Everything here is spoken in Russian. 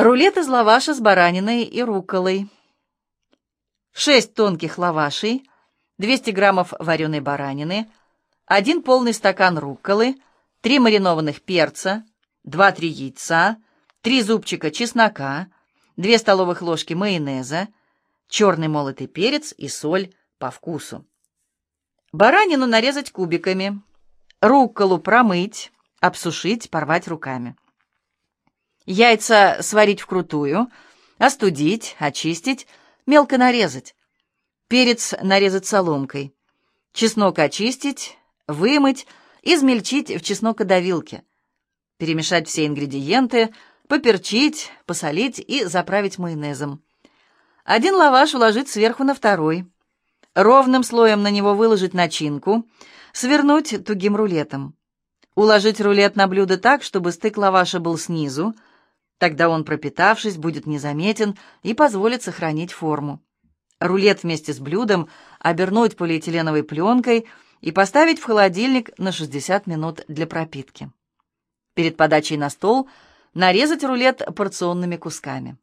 Рулет из лаваша с бараниной и рукколой. 6 тонких лавашей, 200 граммов вареной баранины, 1 полный стакан рукколы, 3 маринованных перца, 2-3 яйца, 3 зубчика чеснока, 2 столовых ложки майонеза, черный молотый перец и соль по вкусу. Баранину нарезать кубиками, рукколу промыть, обсушить, порвать руками. Яйца сварить вкрутую, остудить, очистить, мелко нарезать. Перец нарезать соломкой. Чеснок очистить, вымыть, измельчить в чеснокодавилке. Перемешать все ингредиенты, поперчить, посолить и заправить майонезом. Один лаваш уложить сверху на второй. Ровным слоем на него выложить начинку, свернуть тугим рулетом. Уложить рулет на блюдо так, чтобы стык лаваша был снизу, Тогда он, пропитавшись, будет незаметен и позволит сохранить форму. Рулет вместе с блюдом обернуть полиэтиленовой пленкой и поставить в холодильник на 60 минут для пропитки. Перед подачей на стол нарезать рулет порционными кусками.